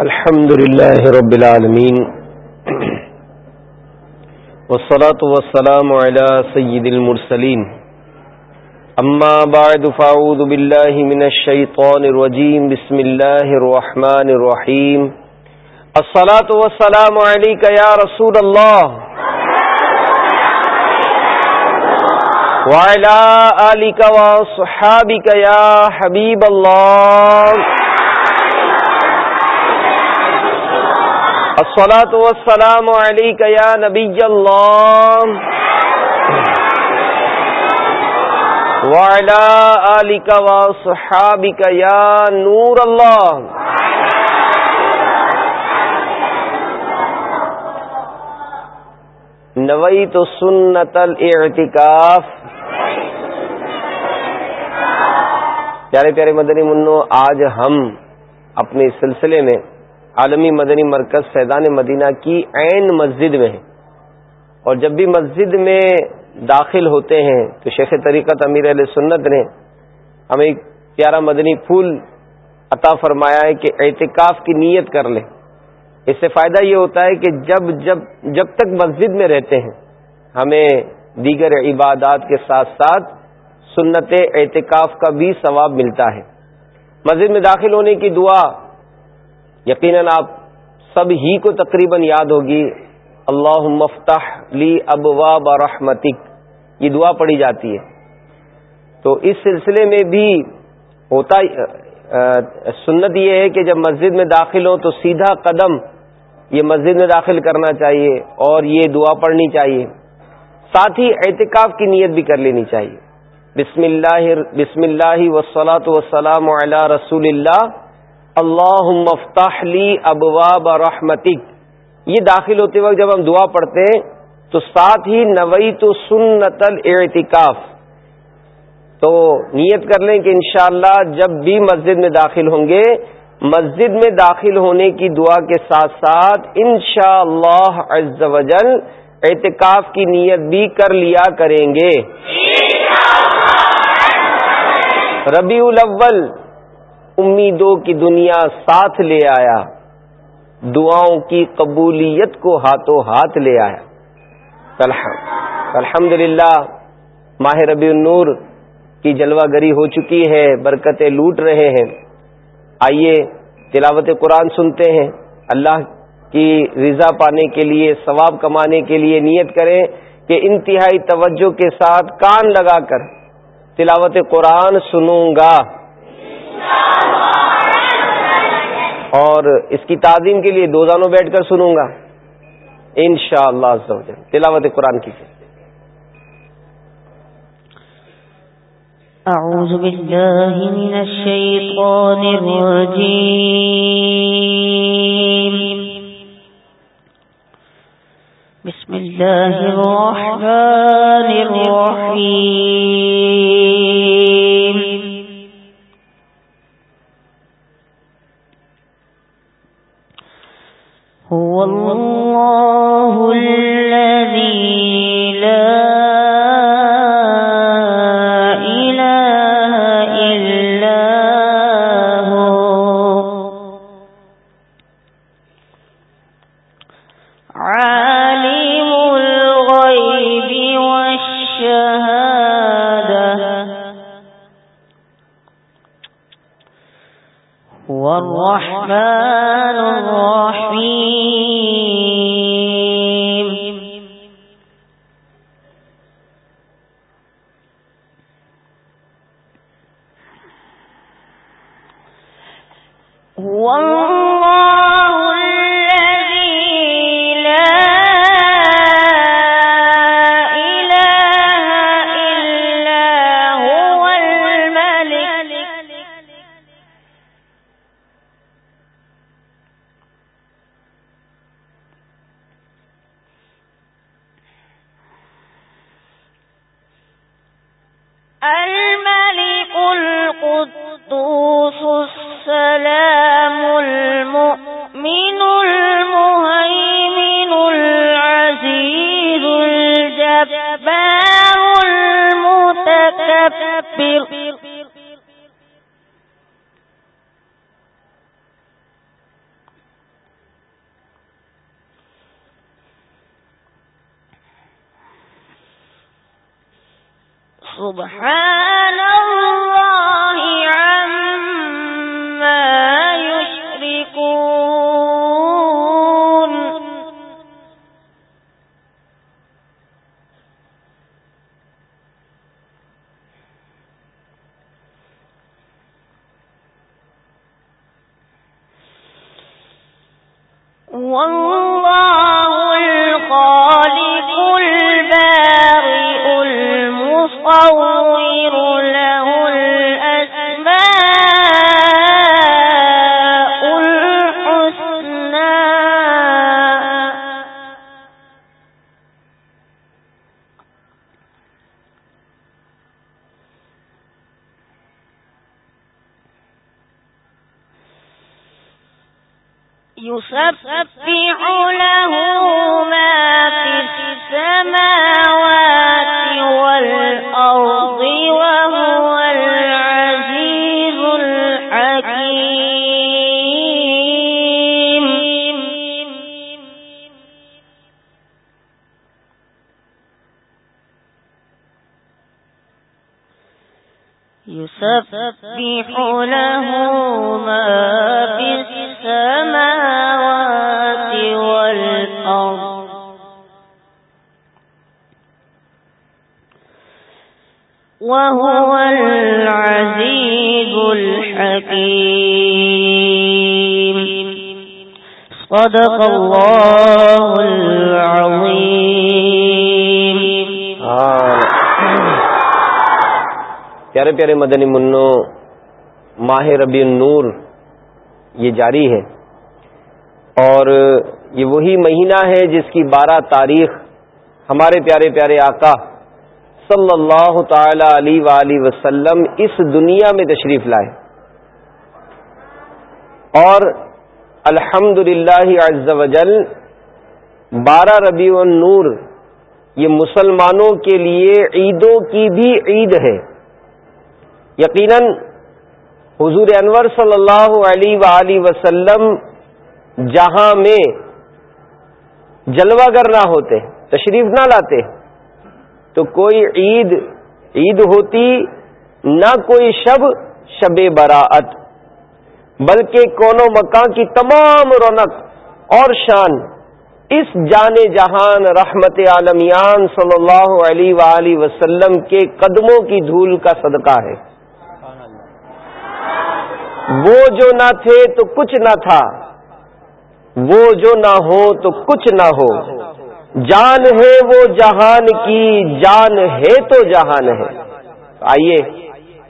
الحمد لله رب العالمين. والصلاة والسلام على سيد المرسلين. أما بعد، فأعوذ بالله من الشيطان الرجيم. بسم الله الرحمن الرحيم. الصلاة والسلام عليك يا رسول الله. وعلى آلك وصحابك يا حبيب الله. الصلاة والسلام عليك يا نبي الله. وعلى آلك وصحابك يا نور الله. نويت سنة الاعتكاف. پیارے پیارے مدنی منو، آج ہم اپنے سلسلے میں عالمی مدنی مرکز فیضان مدینہ کی عین مسجد میں ہے۔ اور جب بھی مسجد میں داخل ہوتے ہیں تو شیخ طریقت امیر علیہ سنت نے ہمیں ایک پیارا مدنی پھول عطا فرمایا ہے کہ اعتکاف کی نیت کر لیں۔ اس سے فائدہ یہ ہوتا ہے کہ جب جب جب تک مسجد میں رہتے ہیں، ہمیں دیگر عبادات کے ساتھ ساتھ سنت اعتکاف کا بھی ثواب ملتا ہے۔ مسجد میں داخل ہونے کی دعا یقیناً آپ سب ہی کو تقریباً یاد ہوگی اللہ مفتح لی ابواب رحمتک، یہ دعا پڑھی جاتی ہے۔ تو اس سلسلے میں بھی ہوتا سنت یہ ہے کہ جب مسجد میں داخل ہوں تو سیدھا قدم یہ مسجد میں داخل کرنا چاہیے اور یہ دعا پڑھنی چاہیے۔ ساتھ ہی اعتکاف کی نیت بھی کر لینی چاہیے۔ بسم اللہ بسم اللہ وسلاۃ وسلام علی رسول اللہ۔ اللہ مفتاح لی ابواب رحمتک۔ یہ داخل ہوتے وقت جب ہم دعا پڑھتے ہیں، تو ساتھ ہی نوئی تو سنت الاعتکاف۔ تو نیت کر لیں کہ انشاءاللہ جب بھی مسجد میں داخل ہوں گے، مسجد میں داخل ہونے کی دعا کے ساتھ ساتھ انشاءاللہ شاء اللہ اعتکاف کی نیت بھی کر لیا کریں گے۔ ربیع الاول۔ امیدوں کی دنیا ساتھ لے آیا، دعاؤں کی قبولیت کو ہاتھوں ہاتھ لے آیا۔ الحمد للہ ماہ ربی النور کی جلوہ گری ہو چکی ہے، برکتیں لوٹ رہے ہیں۔ آئیے تلاوت قرآن سنتے ہیں۔ اللہ کی رضا پانے کے لیے، ثواب کمانے کے لیے نیت کریں کہ انتہائی توجہ کے ساتھ کان لگا کر تلاوت قرآن سنوں گا۔ اور اس کی تعظیم کے لیے دو دانوں بیٹھ کر سنوں گا۔ ان شاء اللہ تلاوت قرآن کی۔ أعوذ بالله من الشيطان الرجيم بسم الله الرحمن الرحيم سبحان وهو العزيز الحكيم صدق الله العظيم پیارے پیارے مدنی منو، ماہ ربی النور یہ جاری ہے اور یہ وہی مہینہ ہے جس کی بارہ تاریخ ہمارے پیارے پیارے آقا صلی اللہ تعالی علیہ وآلہ وسلم اس دنیا میں تشریف لائے۔ اور الحمد للہ وجل بارہ ربیع النور، یہ مسلمانوں کے لیے عیدوں کی بھی عید ہے۔ یقیناً حضور انور صلی اللہ علیہ وآلہ وسلم جہاں میں جلوہ گر نہ ہوتے، تشریف نہ لاتے تو کوئی عید عید ہوتی نہ کوئی شب شب براعت، بلکہ کونوں مکان کی تمام رونق اور شان اس جان جہان رحمت عالمیان صلی اللہ علیہ وآلہ وسلم کے قدموں کی دھول کا صدقہ ہے۔ وہ جو نہ تھے تو کچھ نہ تھا، وہ جو نہ ہو تو کچھ نہ ہو۔ جان ہے وہ جہان کی جان ہے تو جہان ہے۔ آئیے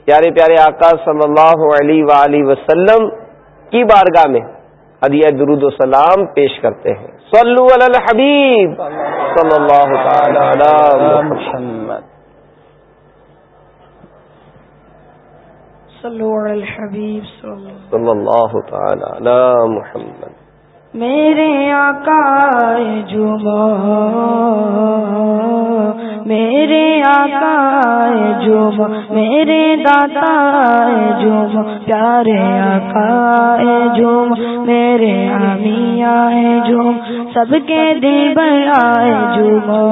پیارے پیارے آقا صلی اللہ علیہ وآلہ وسلم کی بارگاہ میں ادیہ درود و سلام پیش کرتے ہیں۔ صلو علی الحبیب صلی اللہ تعالی علی محمد۔ صلو علی الحبیب صلی اللہ تعالی علی محمد۔ میرے آقا جمع میرے آقا جمع میرے داتا جمع پیارے آقا جمع میرے آمیاں جمع سب کے دل بلائے جمع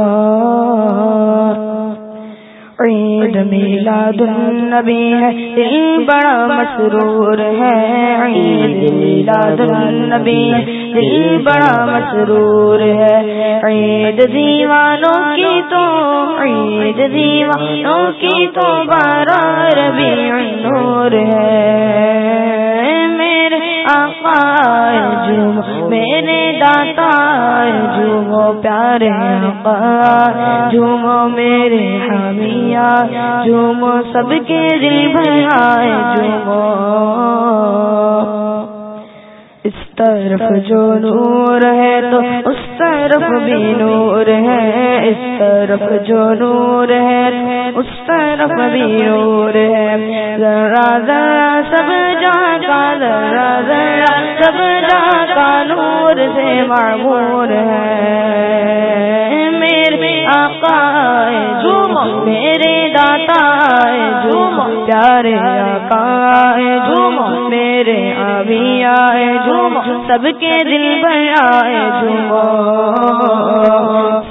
عید میلاد النبی ہے۔ دل بڑا مسرور ہے۔ عید میلاد النبی ہے۔ دل بڑا مسرور ہے۔ عید دیوانوں کی تو عید دیوانوں کی تو بارہ ربیع نور ہے۔ آقا جم میرے داتا جم پیارے آقا جم میرے حمیہ جم سب کے دل بھائے جمو طرف جو نور ہے تو اس طرف بھی نور ہے، اس طرف جو نور ہے، اس طرف بھی نور ہے۔ ذرا ذرا سب جا کا ذرا ذرا سب جا کا نور سے معمور ہے۔ میرے آقا جو میرے داتا جو پیارے آقا جو میرے آبی آئے جو سب کے دل بھر آئے جمو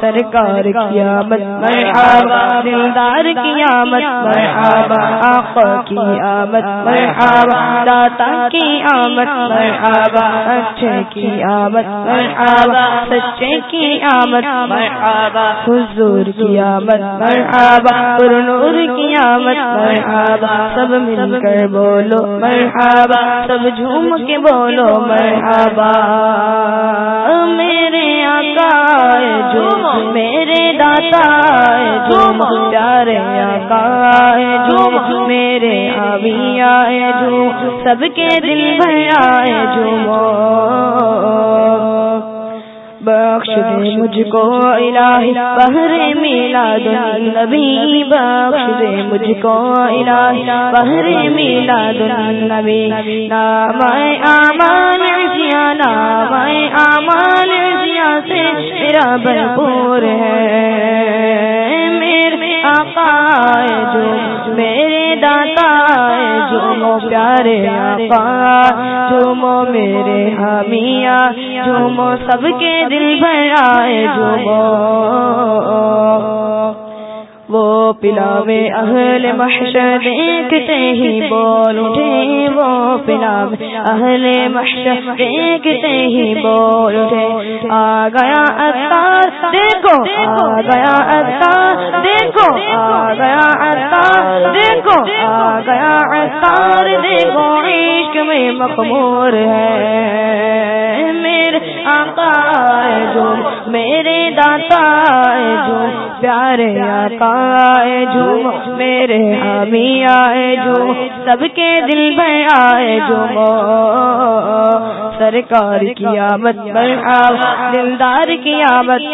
سرکار کی آمد مرحبا، دلدار کی آمد مرحبا، آقا کی آمد مرحبا، داتا کی آمد مرحبا، اچھے کی آمد مرحبا، سچے کی آمد مرحبا، حضور کی آمد مرحبا پر نور کی آمد مرحبا، سب مل کر بولو، مرحبا، سب جھوم کے بولو، مرحبا۔ میرے آقا جو میرے داتا جو پیارے آقا جو میرے آبی آئے جو سب کے دل بھر آئے جو بخش دے مجھ کو الہی بہر میلاد نبی بخش دے مجھ کو الہی بہر میلاد نبی نام آمان جیا نام آمان جیا سے میرا بھرپور ہے۔ پیارے آقا جو مو میرے حامیاں جو مو سب کے دل بھر آئے جو وہ پلاوے اہل محشر دیکھتے ہی بول اٹھے، وہ پلاوے اہل محشر دیکھتے ہی بول اٹھے۔ آ گیا اتار دیکھو، آ گیا اتار دیکھو، آ گیا اتار دیکھو، آ گیا اتار دیکھو، عشق میں مخمور ہے۔ آقا جو، میرے داتا جو، پیارے آقا جو، میرے حامی آئے جو، سب کے دل میں آئے جو سرکار کی آمد مرحبا دلدار کی آمد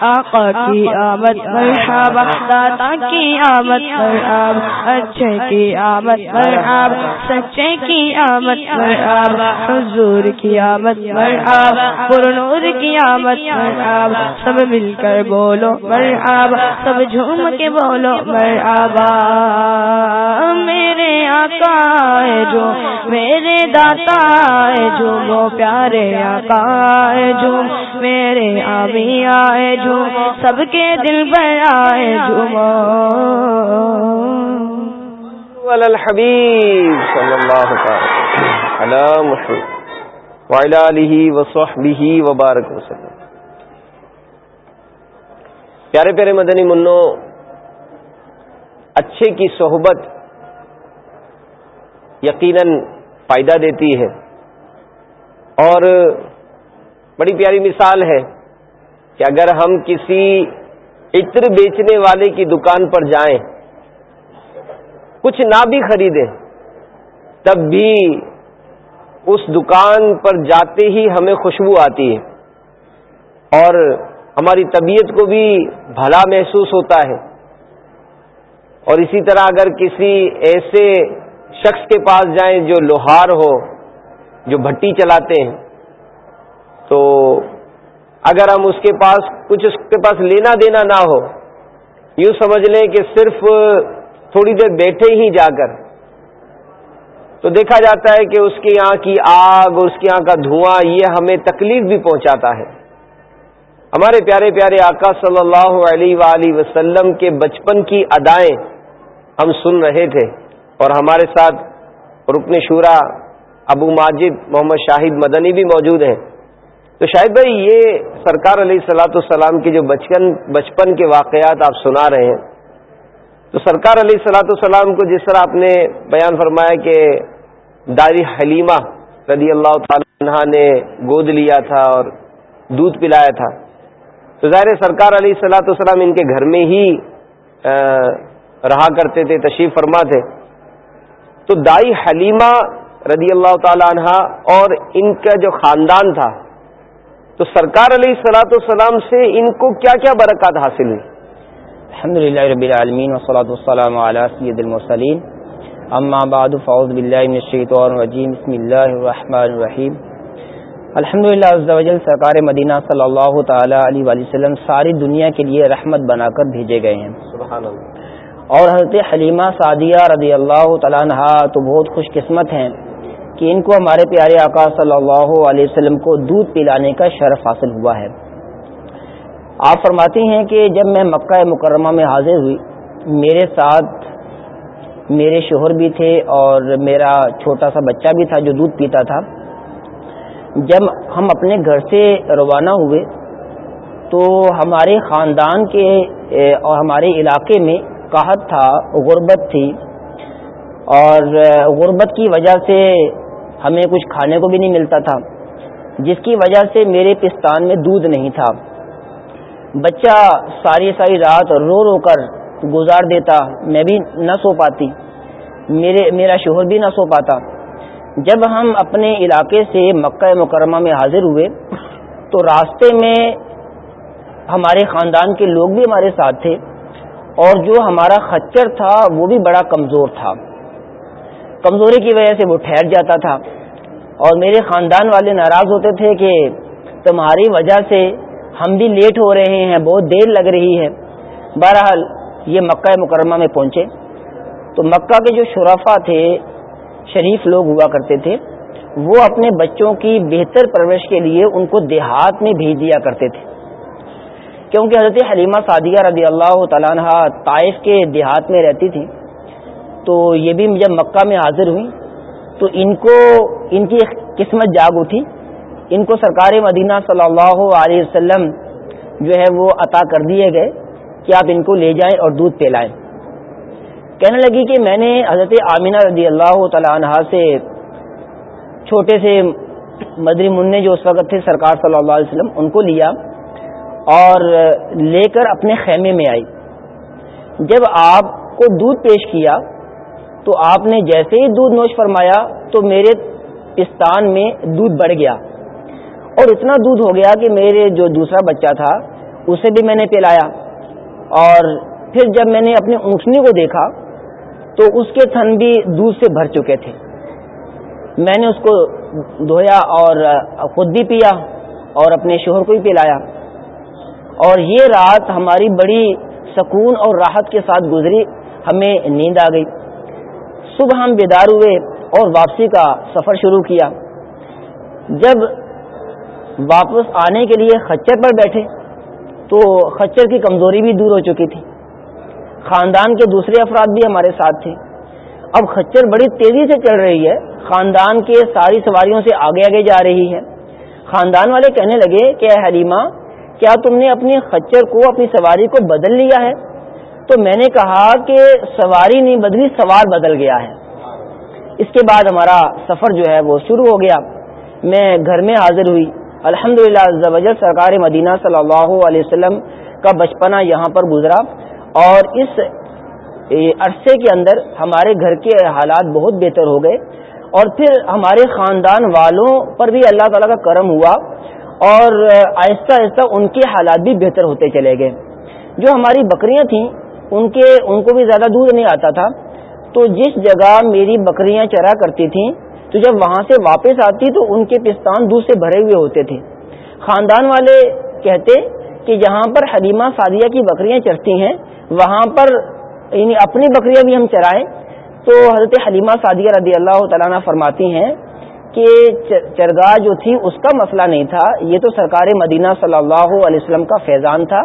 آقا کی آمد مرحبا داتا کی آمد مرحبا اچھے کی آمد مرحبا سچے کی آمد مرحبا حضور کی آمد مرحبا مرحبا پرنور کی آمد مرحبا سب مل کر بولو مرحبا سب جھوم کے بولو مرحبا میرے آقا ہے جو، میرے داتا ہے جو، وہ پیارے آقا ہے جو، میرے آبی آئے جو، سب کے دل پر آئے جو۔ الحبیب صلی اللہ علی محمد وعلی آلہ وصحبہ وبارک وسلم۔ پیارے پیارے مدنی منو، اچھے کی صحبت یقیناً فائدہ دیتی ہے۔ اور بڑی پیاری مثال ہے کہ اگر ہم کسی عطر بیچنے والے کی دکان پر جائیں، کچھ نہ بھی خریدیں، تب بھی اس دکان پر جاتے ہی ہمیں خوشبو آتی ہے اور ہماری طبیعت کو بھی بھلا محسوس ہوتا ہے اور اسی طرح اگر کسی ایسے شخص کے پاس جائیں جو لوہار ہو، جو بھٹی چلاتے ہیں، تو اگر ہم اس کے پاس، کچھ اس کے پاس لینا دینا نہ ہو، یوں سمجھ لیں کہ صرف تھوڑی دیر بیٹھے ہی جا کر تو دیکھا جاتا ہے کہ اس کے یہاں کی آگ اور اس کے یہاں کا دھواں یہ ہمیں تکلیف بھی پہنچاتا ہے۔ ہمارے پیارے پیارے آقا صلی اللہ علیہ وآلہ وسلم کے بچپن کی ادائیں ہم سن رہے تھے اور ہمارے ساتھ رکن شورا ابو ماجد محمد شاہد مدنی بھی موجود ہیں۔ تو شاہد بھائی، یہ سرکار علیہ السلاۃ السلام کے جو بچپن بچپن کے واقعات آپ سنا رہے ہیں۔ تو سرکار علیہ السلاۃ السلام کو جس طرح آپ نے بیان فرمایا کہ داری حلیمہ رضی اللہ تعالی عنہ نے گود لیا تھا اور دودھ پلایا تھا۔ تو ظاہر سرکار علیہ السلاۃ السلام ان کے گھر میں ہی رہا کرتے تھے، تشریف فرما تھے۔ تو دائی حلیمہ رضی اللہ تعالی عنہ اور ان کا جو خاندان تھا، تو سرکار علیہ السلاۃ السلام سے ان کو کیا کیا برکات حاصل ہوئی؟ الحمد للہ رب العالمین وصلاۃ والسلام علی سید المرسلین۔ اما بعد فاعوذ باللہ من الشیطان الرجیم بسم اللہ الرحمن الرحیم الحمد للہ سرکار مدینہ صلی اللہ تعالی علیہ وآلہ وسلم ساری دنیا کے لیے رحمت بنا کر بھیجے گئے ہیں۔ سبحان اللہ۔ اور حضرت حلیمہ سعدیہ رضی اللہ تعالیٰ عنہ تو بہت خوش قسمت ہیں کہ ان کو ہمارے پیارے آقا صلی اللہ علیہ وسلم کو دودھ پلانے کا شرف حاصل ہوا ہے۔ آپ فرماتی ہیں کہ جب میں مکہ مکرمہ میں حاضر ہوئی میرے ساتھ میرے شوہر بھی تھے اور میرا چھوٹا سا بچہ بھی تھا جو دودھ پیتا تھا۔ جب ہم اپنے گھر سے روانہ ہوئے تو ہمارے خاندان کے اور ہمارے علاقے میں قحط تھا، غربت تھی۔ اور غربت کی وجہ سے ہمیں کچھ کھانے کو بھی نہیں ملتا تھا، جس کی وجہ سے میرے پستان میں دودھ نہیں تھا۔ بچہ ساری ساری رات رو رو کر گزار دیتا، میں بھی نہ سو پاتی، میرے، میرا شوہر بھی نہ سو پاتا۔ جب ہم اپنے علاقے سے مکہ مکرمہ میں حاضر ہوئے، تو راستے میں ہمارے خاندان کے لوگ بھی ہمارے ساتھ تھے، اور جو ہمارا خچر تھا، وہ بھی بڑا کمزور تھا۔ کمزوری کی وجہ سے وہ ٹھہر جاتا تھا۔ اور میرے خاندان والے ناراض ہوتے تھے کہ تمہاری وجہ سے ہم بھی لیٹ ہو رہے ہیں، بہت دیر لگ رہی ہے۔ بہرحال یہ مکہ مکرمہ میں پہنچے۔ تو مکہ کے جو شرافا تھے، شریف لوگ ہوا کرتے تھے، وہ اپنے بچوں کی بہتر پرورش کے لیے ان کو دیہات میں بھیج دیا کرتے تھے۔ کیونکہ حضرت حلیمہ سعدیہ رضی اللہ تعالیٰ عنہ طائف کے دیہات میں رہتی تھی، تو یہ بھی جب مکہ میں حاضر ہوئی، تو ان کو، ان کی قسمت جاگ اٹھی۔ ان کو سرکار مدینہ صلی اللہ علیہ وسلم جو ہے وہ عطا کر دیے گئے۔ کہ آپ ان کو لے جائیں اور دودھ پلائیں۔ کہنے لگی کہ میں نے حضرت آمینہ رضی اللہ تعالیٰ عنہ سے چھوٹے سے مدری منع جو اس وقت تھے سرکار صلی اللہ علیہ وسلم، ان کو لیا اور لے کر اپنے خیمے میں آئی۔ جب آپ کو دودھ پیش کیا تو آپ نے جیسے ہی دودھ نوش فرمایا تو میرے پستان میں دودھ بڑھ گیا۔ اور اتنا دودھ ہو گیا کہ میرے جو دوسرا بچہ تھا، اسے بھی میں نے پلایا۔ اور پھر جب میں نے اپنی اونٹنی کو دیکھا تو اس کے تھن بھی دودھ سے بھر چکے تھے۔ میں نے اس کو دھویا اور خود بھی پیا اور اپنے شوہر کو بھی پلایا۔ اور یہ رات ہماری بڑی سکون اور راحت کے ساتھ گزری، ہمیں نیند آ گئی۔ صبح ہم بیدار ہوئے اور واپسی کا سفر شروع کیا۔ جب واپس آنے کے لیے خچر پر بیٹھے تو خچر کی کمزوری بھی دور ہو چکی تھی۔ خاندان کے دوسرے افراد بھی ہمارے ساتھ تھے۔ اب خچر بڑی تیزی سے چل رہی ہے۔ خاندان کے ساری سواریوں سے آگے آگے جا رہی ہے۔ خاندان والے کہنے لگے کہ اے حلیمہ، کیا تم نے اپنی خچر کو، اپنی سواری کو بدل لیا ہے؟ تو میں نے کہا کہ سواری نہیں بدلی، سوار بدل گیا ہے۔ اس کے بعد ہمارا سفر جو ہے وہ شروع ہو گیا۔ میں گھر میں حاضر ہوئی۔ الحمد للہ سرکار مدینہ صلی اللہ علیہ وسلم کا بچپنا یہاں پر گزرا اور اس عرصے کے اندر ہمارے گھر کے حالات بہت بہتر ہو گئے اور پھر ہمارے خاندان والوں پر بھی اللہ تعالیٰ کا کرم ہوا اور آہستہ آہستہ ان کے حالات بھی بہتر ہوتے چلے گئے۔ جو ہماری بکریاں تھیں، ان کے، ان کو بھی زیادہ دودھ نہیں آتا تھا۔ تو جس جگہ میری بکریاں چرا کرتی تھیں تو جب وہاں سے واپس آتی تو ان کے پستان دودھ سے بھرے ہوئے ہوتے تھے۔ خاندان والے کہتے کہ جہاں پر حلیمہ سعدیہ کی بکریاں چرتی ہیں، وہاں پر یعنی اپنی بکریاں بھی ہم چرائیں۔ تو حضرت حلیمہ سعدیہ رضی اللہ تعالیٰ فرماتی ہیں کہ چرگاہ جو تھی، اس کا مسئلہ نہیں تھا۔ یہ تو سرکار مدینہ صلی اللہ علیہ وسلم کا فیضان تھا۔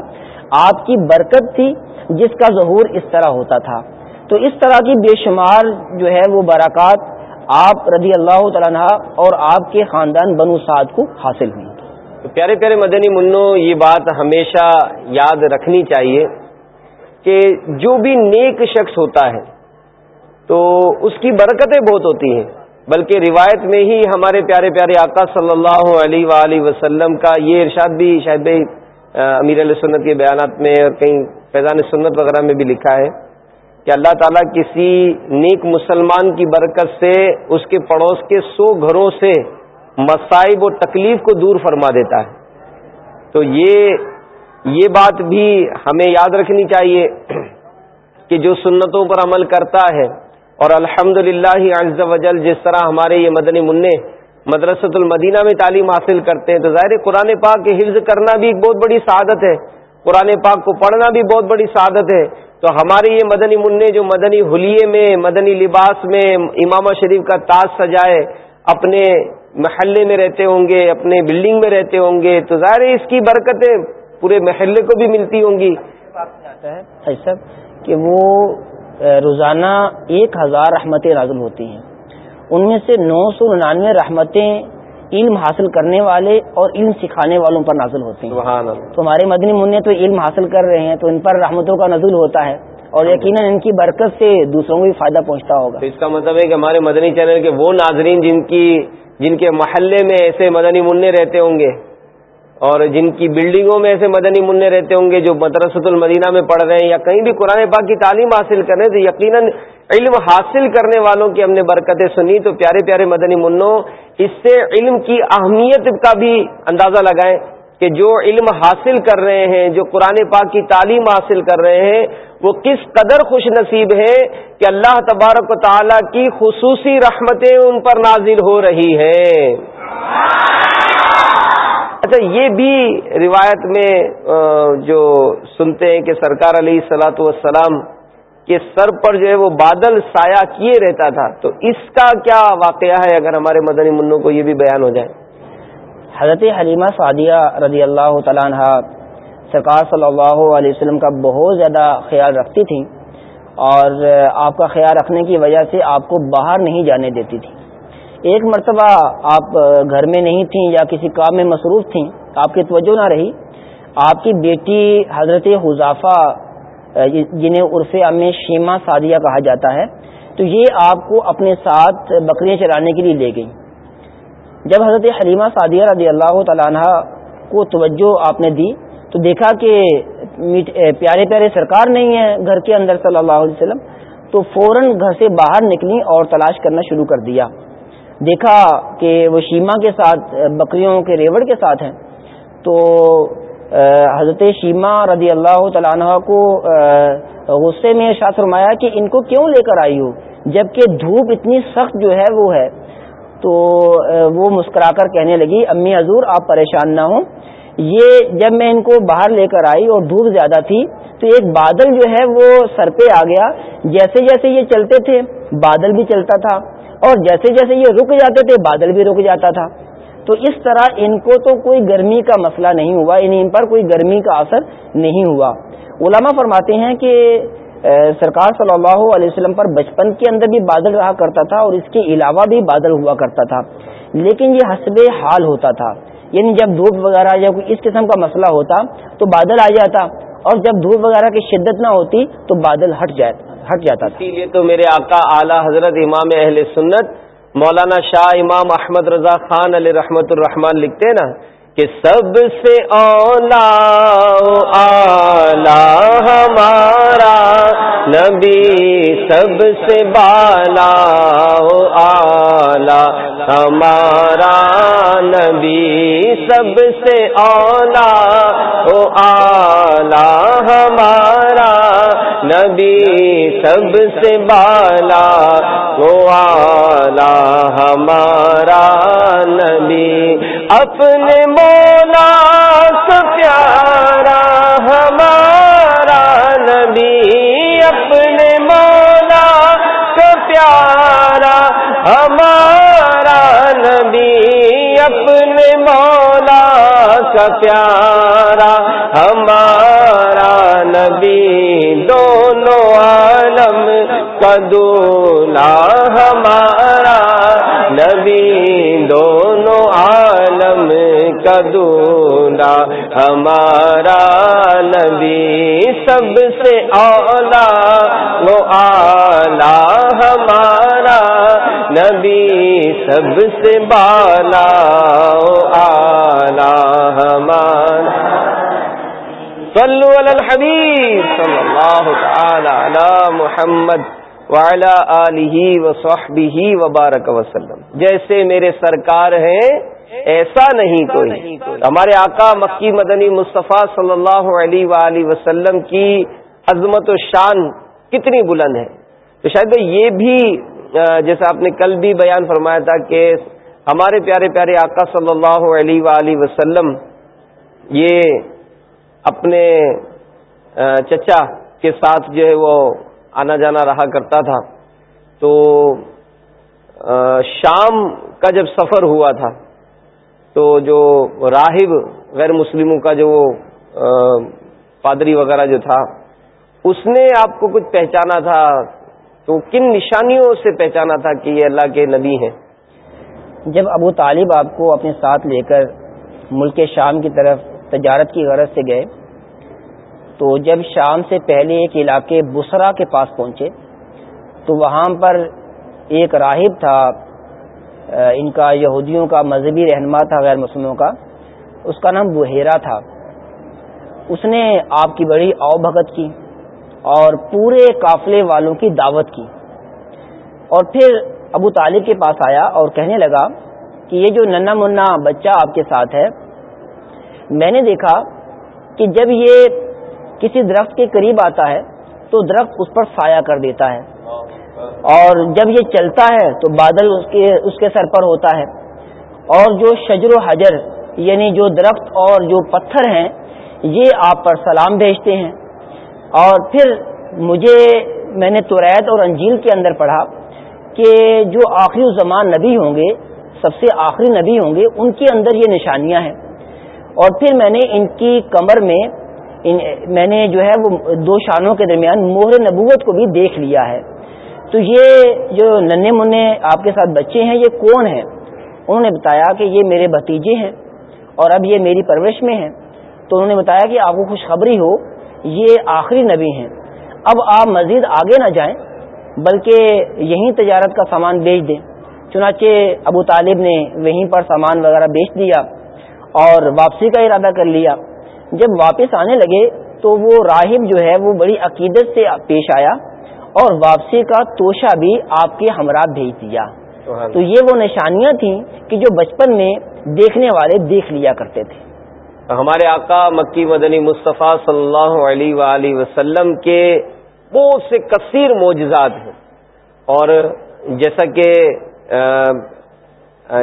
آپ کی برکت تھی، جس کا ظہور اس طرح ہوتا تھا۔ تو اس طرح کی بے شمار جو ہے وہ برکات آپ رضی اللہ تعالیٰ اور آپ کے خاندان بنو سعد کو حاصل ہوئی۔ تو پیارے پیارے مدنی منو، یہ بات ہمیشہ یاد رکھنی چاہیے کہ جو بھی نیک شخص ہوتا ہے، تو اس کی برکتیں بہت ہوتی ہیں۔ بلکہ روایت میں ہی ہمارے پیارے پیارے آقا صلی اللہ علیہ وآلہ وسلم کا یہ ارشاد بھی شاید امیر علیہ سنت کے بیانات میں اور کہیں فیضان سنت وغیرہ میں بھی لکھا ہے۔ کہ اللہ تعالیٰ کسی نیک مسلمان کی برکت سے اس کے پڑوس کے سو گھروں سے مصائب و تکلیف کو دور فرما دیتا ہے۔ تو یہ یہ بات بھی ہمیں یاد رکھنی چاہیے کہ جو سنتوں پر عمل کرتا ہے اور الحمد للہ وجل جس طرح ہمارے یہ مدنی منع مدرسۃ المدینہ میں تعلیم حاصل کرتے ہیں، تو ظاہر قرآن پاک کے حفظ کرنا بھی ایک بہت بڑی سعادت ہے۔ قرآن پاک کو پڑھنا بھی بہت بڑی سعادت ہے۔ تو ہمارے یہ مدنی منع جو مدنی حلیے میں، مدنی لباس میں امام شریف کا تاج سجائے اپنے محلے میں رہتے ہوں گے، اپنے بلڈنگ میں رہتے ہوں گے، تو ظاہر ہے اس کی برکتیں پورے محلے کو بھی ملتی ہوں گی۔ ایسا کہ وہ روزانہ ایک ہزار رحمتیں نازل ہوتی ہیں۔ ان میں سے نو سو ننانوے رحمتیں علم حاصل کرنے والے اور علم سکھانے والوں پر نازل ہوتے ہیں۔ تو ہمارے مدنی منع تو علم حاصل کر رہے ہیں تو ان پر رحمتوں کا نزول ہوتا ہے۔ اور یقیناً ان کی برکت سے دوسروں کو بھی فائدہ پہنچتا ہوگا۔ اس کا مطلب ہے کہ ہمارے مدنی چینل کے وہ ناظرین جن کی جن کے محلے میں ایسے مدنی منع رہتے ہوں گے اور جن کی بلڈنگوں میں ایسے مدنی منع رہتے ہوں گے جو مدرسۃ المدینہ میں پڑھ رہے ہیں یا کہیں بھی قرآن پاک کی تعلیم حاصل کر رہے ہیں تو یقیناً علم حاصل کرنے والوں کی ہم نے برکتیں سنی تو پیارے پیارے مدنی منوں، اس سے علم کی اہمیت کا بھی اندازہ لگائیں کہ جو علم حاصل کر رہے ہیں، جو قرآن پاک کی تعلیم حاصل کر رہے ہیں، وہ کس قدر خوش نصیب ہے کہ اللہ تبارک و تعالی کی خصوصی رحمتیں ان پر نازل ہو رہی ہیں۔ اچھا یہ بھی روایت میں جو سنتے ہیں کہ سرکار علیہ سلاۃ والسلام کے سر پر جو ہے وہ بادل سایہ کیے رہتا تھا، تو اس کا کیا واقعہ ہے اگر ہمارے مدنی منوں کو یہ بھی بیان ہو جائے؟ حضرت حلیمہ سعدیہ رضی اللہ تعالیٰ عنہ سرکار صلی اللہ علیہ وسلم کا بہت زیادہ خیال رکھتی تھیں اور آپ کا خیال رکھنے کی وجہ سے آپ کو باہر نہیں جانے دیتی تھی۔ ایک مرتبہ آپ گھر میں نہیں تھیں یا کسی کام میں مصروف تھیں، آپ کی توجہ نہ رہی، آپ کی بیٹی حضرت حضافہ جنہیں عرف ام شیما سعدیہ کہا جاتا ہے، تو یہ آپ کو اپنے ساتھ بکریاں چلانے کے لیے لے گئی۔ جب حضرت حلیمہ سعدیہ رضی اللہ تعالیٰ عنہ کو توجہ آپ نے دی، تو دیکھا کہ پیارے پیارے سرکار نہیں ہے گھر کے اندر صلی اللہ علیہ وسلم، تو فوراً گھر سے باہر نکلی اور تلاش کرنا شروع کر دیا۔ دیکھا کہ وہ شیما کے ساتھ، بکریوں کے ریوڑ کے ساتھ ہیں، تو حضرت شیما رضی اللہ تعالیٰ عنہ کو غصے میں شاہ فرمایا کہ ان کو کیوں لے کر آئی ہو؟ جبکہ دھوپ اتنی سخت جو ہے وہ ہے۔ تو وہ مسکرا کر کہنے لگی، امی حضور، آپ پریشان نہ ہوں۔ یہ جب میں ان کو باہر لے کر آئی اور دھوپ زیادہ تھی، تو ایک بادل جو ہے وہ سر پہ آ گیا۔ جیسے جیسے یہ چلتے تھے، بادل بھی چلتا تھا۔ اور جیسے جیسے یہ رک جاتے تھے، بادل بھی رک جاتا تھا۔ تو اس طرح ان کو تو کوئی گرمی کا مسئلہ نہیں ہوا یعنی ان پر کوئی گرمی کا اثر نہیں ہوا۔ علماء فرماتے ہیں کہ سرکار صلی اللہ علیہ وسلم پر بچپن کے اندر بھی بادل رہا کرتا تھا اور اس کے علاوہ بھی بادل ہوا کرتا تھا۔ لیکن یہ حسب حال ہوتا تھا۔ یعنی جب دھوپ وغیرہ یا کوئی اس قسم کا مسئلہ ہوتا تو بادل آ جاتا اور جب دھوپ وغیرہ کی شدت نہ ہوتی تو بادل ہٹ جاتا ہٹ جاتا تھا۔ اسی لیے تو میرے آقا اعلی حضرت امام اہل سنت مولانا شاہ امام احمد رضا خان علیہ رحمت الرحمان لکھتے نا کہ سب سے اولا آلہ ہمارا نبی، سب سے بالا آلہ ہمارا نبی، سب سے اولا او آلہ ہمارا نبی سب سے بالا او آلہ ہمارا نبی۔ اپنے مولا کا پیارا ہمارا نبی۔ اپنے مولا کا پیارا ہمارا نبی۔ اپنے مولا کا پیارا ہمارا کا دولا ہمارا نبی، دونوں عالم کا دولا ہمارا نبی، سب سے اولا وہ آلہ ہمارا نبی، سب سے بالا آلہ ہمارا صلو علی الحبیب صلی اللہ تعالی علی محمد وعلی آلہ وصحبہ وبارک وسلم۔ جیسے میرے سرکار ہیں ایسا نہیں کوئی۔ ہمارے آقا مکی مدنی مصطفیٰ صلی اللہ علیہ وآلہ وسلم کی عظمت و شان کتنی بلند ہے۔ تو شاید یہ بھی جیسا آپ نے کل بھی بیان فرمایا تھا کہ ہمارے پیارے پیارے آقا صلی اللہ علیہ وآلہ وسلم یہ اپنے چچا کے ساتھ جو ہے وہ آنا جانا رہا کرتا تھا تو شام کا جب سفر ہوا تھا تو جو راہب غیر مسلموں کا جو وہ پادری وغیرہ جو تھا، اس نے آپ کو کچھ پہچانا تھا تو کن نشانیوں سے پہچانا تھا کہ یہ اللہ کے نبی ہیں؟ جب ابو طالب آپ کو اپنے ساتھ لے کر ملک شام کی طرف تجارت کی غرض سے گئے تو جب شام سے پہلے ایک علاقے بسرا کے پاس پہنچے، تو وہاں پر ایک راہب تھا ان کا یہودیوں کا مذہبی رہنما تھا، غیر مسلموں کا، اس کا نام بحیرا تھا۔ اس نے آپ کی بڑی او بھگت کی اور پورے قافلے والوں کی دعوت کی۔ اور پھر ابو طالب کے پاس آیا اور کہنے لگا کہ یہ جو ننا منا بچہ آپ کے ساتھ ہے، میں نے دیکھا کہ جب یہ کسی درخت کے قریب آتا ہے تو درخت اس پر سایہ کر دیتا ہے۔ اور جب یہ چلتا ہے تو بادل اس کے اس کے سر پر ہوتا ہے۔ اور جو شجر و حجر یعنی جو درخت اور جو پتھر ہیں، یہ آپ پر سلام بھیجتے ہیں۔ اور پھر مجھے، میں نے توریت اور انجیل کے اندر پڑھا کہ جو آخری زمان نبی ہوں گے، سب سے آخری نبی ہوں گے، ان کے اندر یہ نشانیاں ہیں۔ اور پھر میں نے ان کی کمر میں میں نے جو ہے وہ دو شانوں کے درمیان مہر نبوت کو بھی دیکھ لیا ہے۔ تو یہ جو ننے منے آپ کے ساتھ بچے ہیں، یہ کون ہیں؟ انہوں نے بتایا کہ یہ میرے بھتیجے ہیں اور اب یہ میری پرورش میں ہیں۔ تو انہوں نے بتایا کہ آپ کو خوشخبری ہو، یہ آخری نبی ہیں۔ اب آپ مزید آگے نہ جائیں، بلکہ یہیں تجارت کا سامان بیچ دیں۔ چنانچہ ابو طالب نے وہیں پر سامان وغیرہ بیچ دیا اور واپسی کا ارادہ کر لیا۔ جب واپس آنے لگے تو وہ راہب جو ہے وہ بڑی عقیدت سے پیش آیا اور واپسی کا توشہ بھی آپ کے ہمراہ بھیج دیا۔ تو یہ وہ نشانیاں تھیں کہ جو بچپن میں دیکھنے والے دیکھ لیا کرتے تھے۔ ہمارے آقا مکی مدنی مصطفیٰ صلی اللہ علیہ وآلہ وسلم کے بہت سے کثیر معجزات ہیں۔ اور جیسا کہ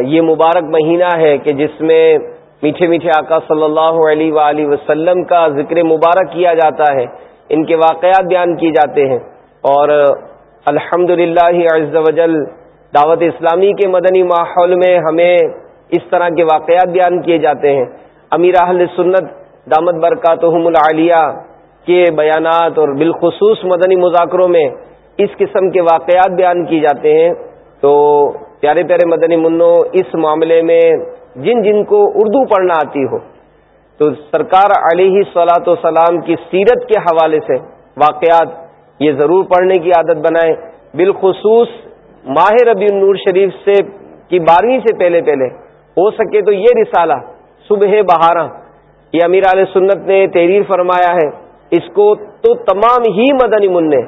یہ مبارک مہینہ ہے کہ جس میں میٹھے میٹھے آقا صلی اللہ علیہ وآلہ وسلم کا ذکر مبارک کیا جاتا ہے، ان کے واقعات بیان کیے جاتے ہیں۔ اور الحمد للہ وجل، دعوت اسلامی کے مدنی ماحول میں ہمیں اس طرح کے واقعات بیان کیے جاتے ہیں۔ امیر اہل سنت دامت برکاتہم العالیہ کے بیانات اور بالخصوص مدنی مذاکروں میں اس قسم کے واقعات بیان کی جاتے ہیں۔ تو، پیارے پیارے مدنی منو، اس معاملے میں جن جن کو اردو پڑھنا آتی ہو۔ تو سرکار علیہ صلاۃ وسلام کی سیرت کے حوالے سے واقعات یہ ضرور پڑھنے کی عادت بنائیں۔ بالخصوص ماہ ربی النور شریف سے کی بارہویں سے پہلے پہلے ہو سکے تو یہ رسالہ صبح بہارا یہ امیر علیہ سنت نے تحریر فرمایا ہے۔ اس کو تو تمام ہی مدنی منع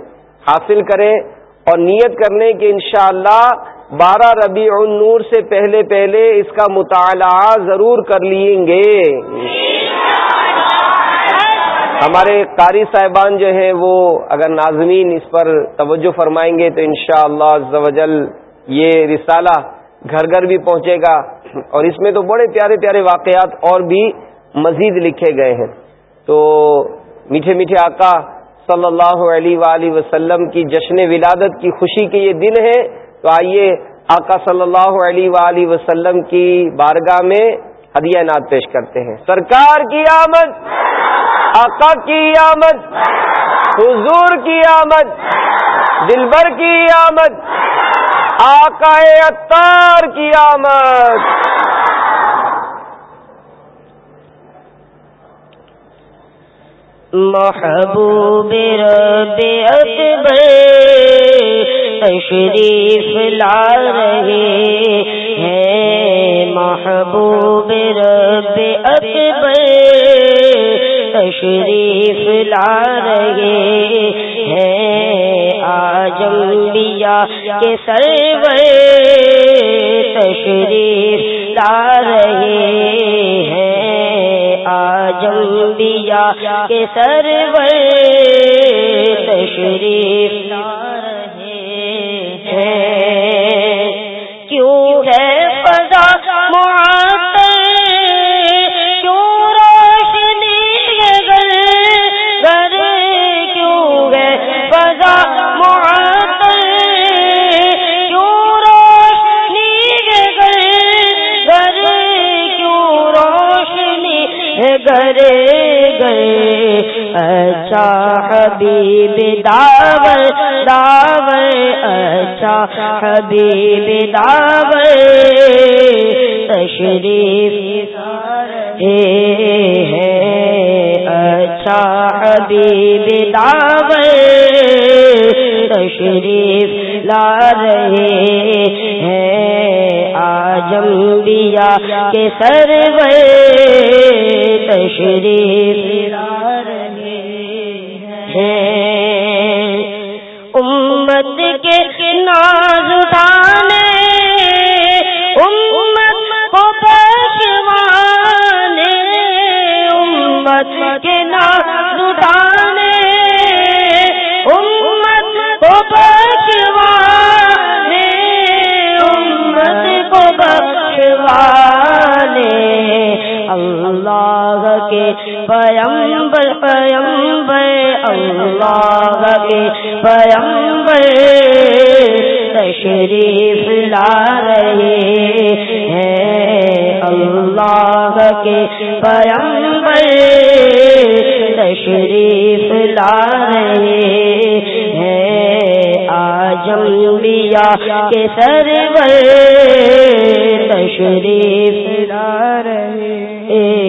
حاصل کریں اور نیت کرنے کے انشاءاللہ بارہ ربیع النور سے پہلے پہلے اس کا مطالعہ ضرور کر لیں گے۔ ہمارے قاری صاحبان جو ہیں وہ اگر ناظمین اس پر توجہ فرمائیں گے تو انشاءاللہ شاء اللہ یہ رسالہ گھر گھر بھی پہنچے گا۔ اور اس میں تو بڑے پیارے پیارے واقعات اور بھی مزید لکھے گئے ہیں۔ تو میٹھے میٹھے آقا صلی اللہ علیہ وآلہ وسلم کی جشن ولادت کی خوشی کے یہ دن ہے تو آئیے آقا صلی اللہ علیہ وآلہ وسلم کی بارگاہ میں ہدیہ نات پیش کرتے ہیں۔ سرکار کی آمد، آقا کی آمد، حضور کی آمد، دلبر کی آمد، آقا اتار کی آمد۔ محبوب رب اکبر تشریف لا رہے ہیں۔ محبوب رب اکبر تشریف لا رہے ہیں۔ آجم کے سرور تشریف لا رہے ہیں۔ آجم کے سرور تشریف گرے گئے۔ اچھا حبیب داور داور اچھا حبیب داور۔ تشریف ہے اچھا حبیب داور۔ تشریف لا رہے ہیں۔ آجم دیا کے سرور تشریف رہے ہیں۔ امت کے پیمبر پیمبر اللہ کے پیمبر تشریف لا رہے ہیں اللہ کے پیمبر تشریف لا رہے ہیں آجم کے سرور تشریف لا رہے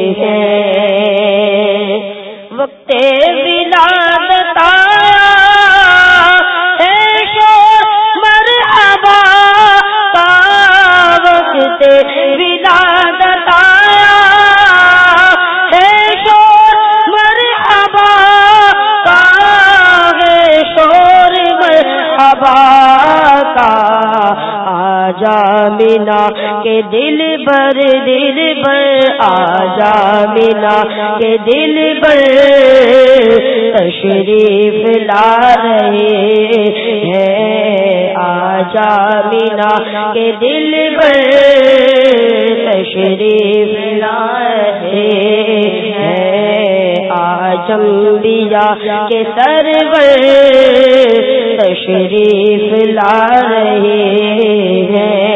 آجا مینا کے دل بر دل بر آجا مینا کے دل بر تشریف لا رہے ہیں۔ آجا مینا کے دل بر تشریف لا رہے ہیں۔ آجم بیا کے سرور تشریف لا رہے ہیں۔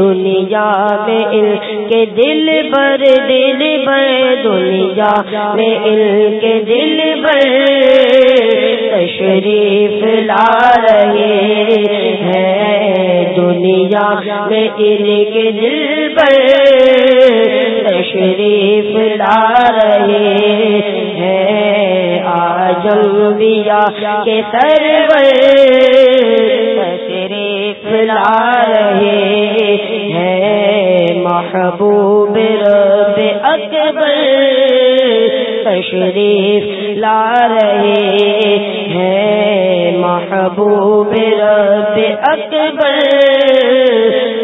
دنیا میں ان کے دل بر دل بر دنیا میں ان کے دل بر تشریف لا رہے ہیں۔ دنیا میں ان کے دل پر تشریف لا رہے ہیں۔ آجم بیا کے سرور تشریف لا رہے ہیں محبوب رب اکبر، تشریف لا رہے ہیں محبوب رب اکبر،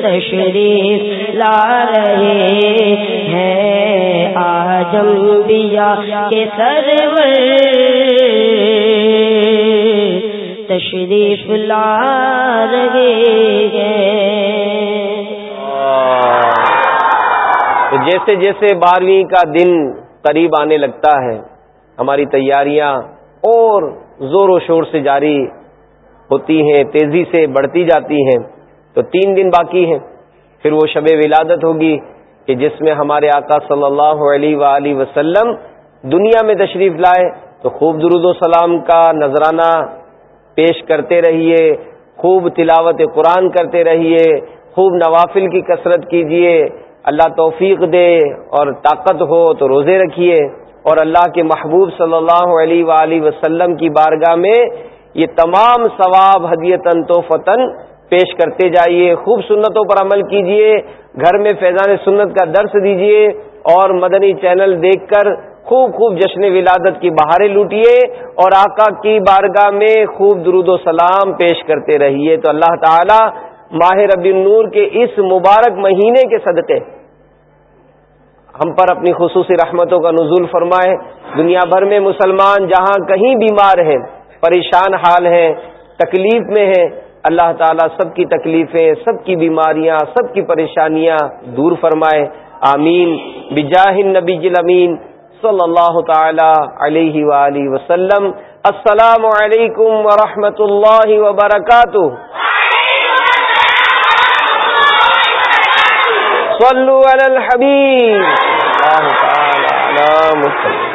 تشریف لا رہے ہیں آجم بیا کے سرور تشریف لا رہے ہیں۔ تو جیسے جیسے بارہویں کا دن قریب آنے لگتا ہے، ہماری تیاریاں اور زور و شور سے جاری ہوتی ہیں، تیزی سے بڑھتی جاتی ہیں۔ تو تین دن باقی ہیں، پھر وہ شب ولادت ہوگی کہ جس میں ہمارے آقا صلی اللہ علیہ وآلہ وسلم دنیا میں تشریف لائے۔ تو خوب درود و سلام کا نذرانہ پیش کرتے رہیے، خوب تلاوت قرآن کرتے رہیے، خوب نوافل کی کثرت کیجیے۔ اللہ توفیق دے اور طاقت ہو تو روزے رکھیے۔ اور اللہ کے محبوب صلی اللہ علیہ وآلہ وسلم کی بارگاہ میں یہ تمام ثواب ہدیتن تو فتن پیش کرتے جائیے۔ خوب سنتوں پر عمل کیجیے۔ گھر میں فیضان سنت کا درس دیجیے اور مدنی چینل دیکھ کر خوب خوب جشن ولادت کی بہاریں لوٹیے اور آقا کی بارگاہ میں خوب درود و سلام پیش کرتے رہیے۔ تو اللہ تعالی ماہ ربی النور کے اس مبارک مہینے کے صدقے ہم پر اپنی خصوصی رحمتوں کا نزول فرمائے۔ دنیا بھر میں مسلمان جہاں کہیں بیمار ہیں، پریشان حال ہیں، تکلیف میں ہیں، اللہ تعالیٰ سب کی تکلیفیں، سب کی بیماریاں، سب کی پریشانیاں دور فرمائے۔ آمین۔ بجاہ نبی امین۔ صلی اللہ تعالی علیہ وآلہ وسلم۔ السلام علیکم ورحمۃ اللہ وبرکاتہ۔ صلو علی الحبیب۔ اللہ تعالی علی مسلم